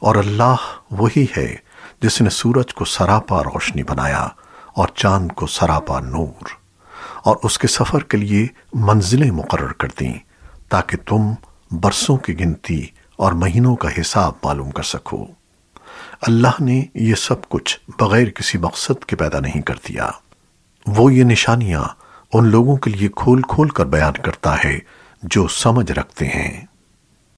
اور اللہ وہی ہے جس نے سورج کو سراپا روشنی بنایا اور چاند کو سراپا نور اور اس کے سفر کے لیے منزلیں مقرر کر دیں تاکہ تم برسوں کی گنتی اور مہینوں کا حساب معلوم کر سکو۔ اللہ نے یہ سب کچھ بغیر کسی مقصد کے پیدا نہیں کر دیا۔ وہ یہ نشانیاں ان لوگوں کے لیے کھول کھول کر بیان کرتا ہے جو سمجھ رکھتے ہیں۔